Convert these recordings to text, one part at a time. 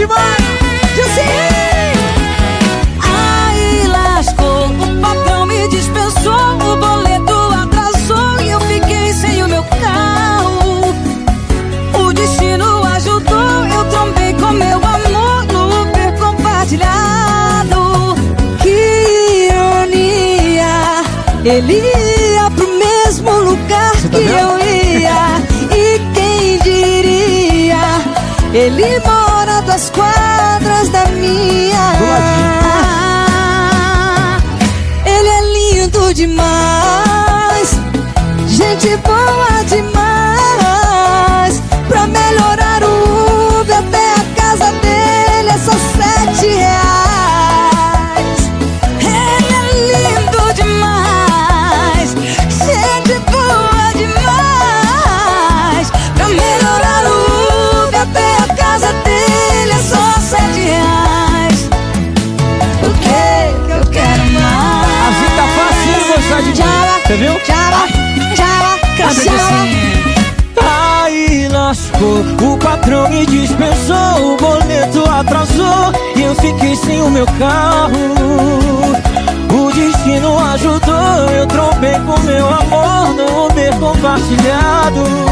Simaria! Aí lascou, o patrão me dispensou, o boleto atrasou e eu fiquei sem o meu carro. O destino ajudou, eu trombei com meu amor no Uber compartilhado. Que ironia, ele ia pro mesmo lugar tá que vendo? eu ia. E quem diria, ele mora a duas quadras da minha. Ele é lindo demais, gente Você viu? Canta, tchau. Jessinha. Aí lascou, o patrão me dispensou, o boleto atrasou e eu fiquei sem o meu carro. O destino ajudou, eu trombei com meu amor no Uber compartilhado.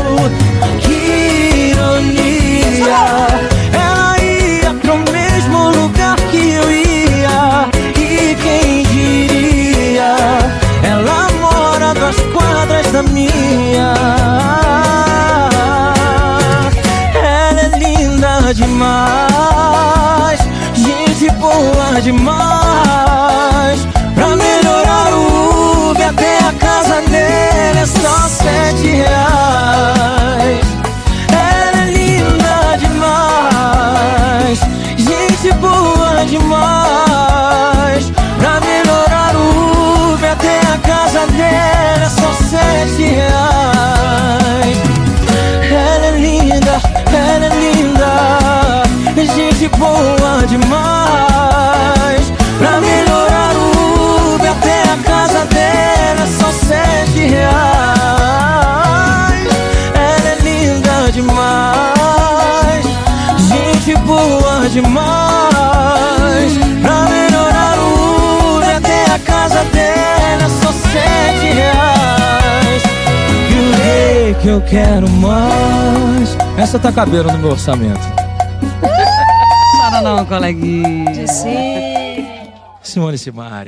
Demais, gente boa demais. Pra melhorar o Uber até a casa dele é só sete reais. Ela é linda demais, gente boa demais. Demais. Pra melhorar o Uber até a casa dela é só sete reais. E o rei que eu quero mais. Essa tá cabendo no meu orçamento. Chora não, coleguinha. Sim. Simone Simaria.